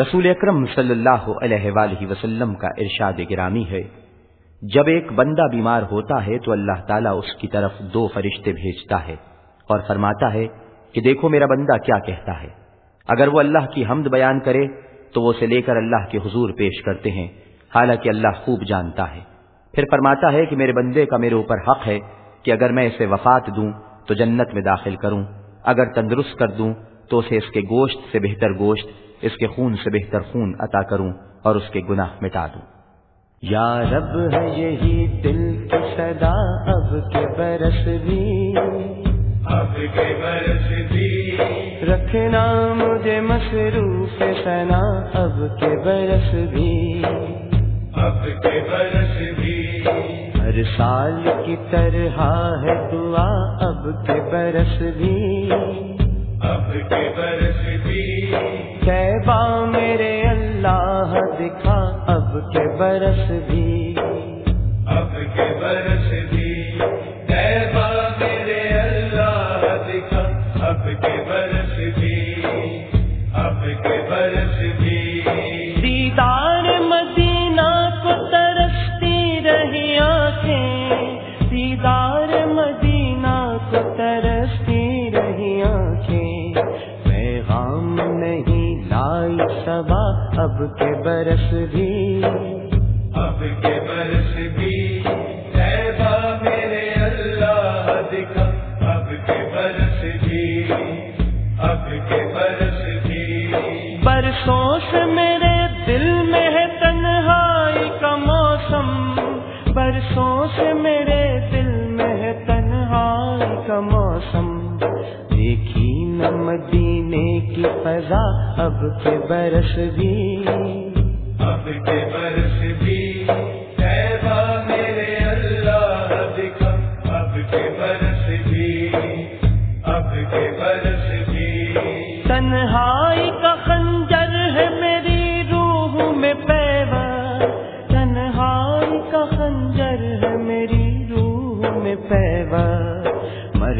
رسول اکرم صلی اللہ علیہ وآلہ وسلم کا ارشاد گرامی ہے۔ جب ایک بندہ بیمار ہوتا ہے تو اللہ تعالیٰ اس کی طرف دو فرشتے بھیجتا ہے اور فرماتا ہے کہ دیکھو میرا بندہ کیا کہتا ہے۔ اگر وہ اللہ کی حمد بیان کرے تو وہ اسے لے کر اللہ کے حضور پیش کرتے ہیں، حالانکہ اللہ خوب جانتا ہے۔ پھر فرماتا ہے کہ میرے بندے کا میرے اوپر حق ہے کہ اگر میں اسے وفات دوں تو جنت میں داخل کروں، اگر تندرست کر دوں تو اسے اس کے گوشت سے بہتر گوشت اس کے خون سے بہتر خون عطا کروں اور اس کے گناہ مٹا دوں۔ یا رب ہے یہی دل کی صدا اب کے برس بھی۔ اب کے برس بھی۔ رکھنا مجھے مصروف سنا اب کے برس بھی۔ اب کے برس بھی۔ ہر سال کی طرح ہے دعا اب کے برس بھی۔ اب کے برس بھی۔ با میرے اللہ دکھا، اب کے برس بھی۔ اب کے برس بھی۔ ایبا میرے اللہ دکھا، اب کے برس اب کے برس بھی اب کے برس مدینے کی فضا اب کے برس بھی۔ اب کے برس بھی۔ میرے اللہ اب کے برس بھی۔ اب کے برس بھی۔ تنہائی کا خنجر ہے میری روح میں پیوا تنہائی کا خنجر ہے میری روح میں پیوا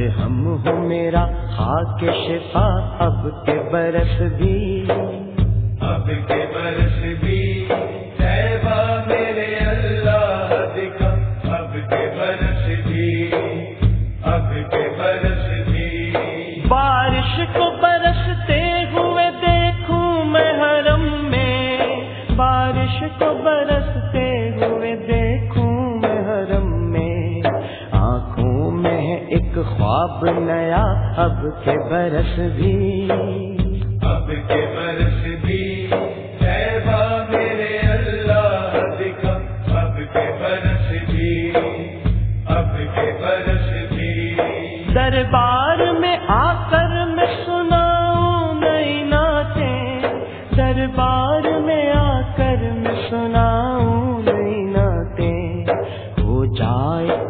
ہم ہو میرا خاک شفا اب کے برس بھی۔ اب کے برس بھی۔ خواب نیا اب کے برس بھی۔ اب کے برس بھی۔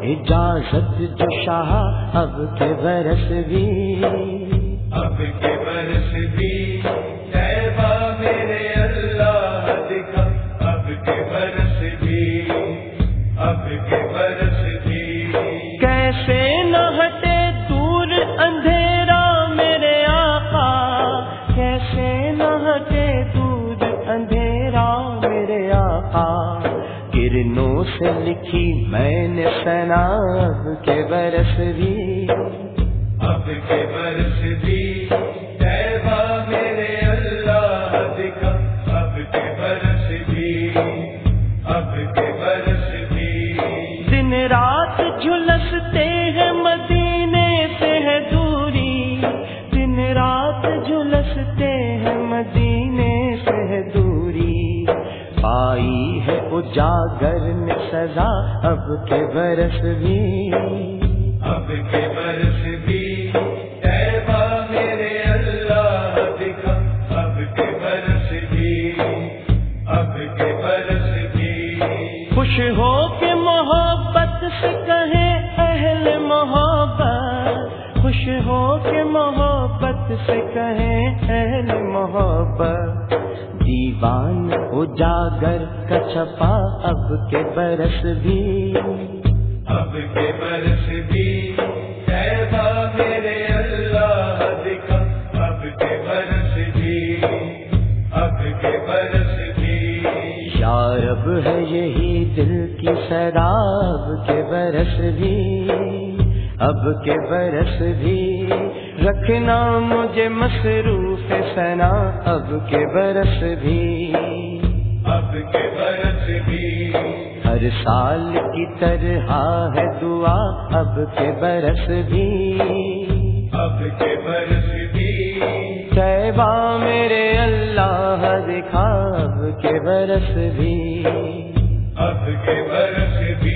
اجازت جو شاہ اب کے برس بھی۔ اب کے برس بھی۔ میرے اللہ دکھا اب کے برس بھی۔ اب کے برس بھی۔ کیسے نہ ہٹے دور اندھیرا میرے آقا۔ کیسے نہ ہٹے دور کرنوں سے لکھی میں نے سناب کے برس بھی۔ اب کے برس بھی۔ میرے اللہ دکھا۔ اب کے برس بھی۔ اب کے برس بھی۔ دن رات جھلستے اجاگر میں سزا اب کے برس بھی۔ اب کے برس بھی۔ میرے اللہ دکھا اب کے برس بھی۔ اب کے برس بھی۔ خوش ہو کے محبت سے کہیں اہل محبت۔ خوش ہو کے محبت سے کہیں اہل محبت۔ دیوان اجاگر کا چھپا اب کے برس بھی۔ اب کے برس بھی۔ ایبا میرے اللہ دکھا اب کے برس بھی۔ اب کے برس بھی۔ یارب ہے یہی دل کی سراب کے برس بھی۔ اب کے برس بھی۔ رکھنا مجھے مصروف سنا اب کے برس بھی۔ اب کے برس بھی۔ ہر سال کی طرح ہے دعا اب کے برس بھی۔ اب کے برس بھی۔ طیبہ میرے اللہ دکھا اب کے برس بھی۔ اب کے برس بھی۔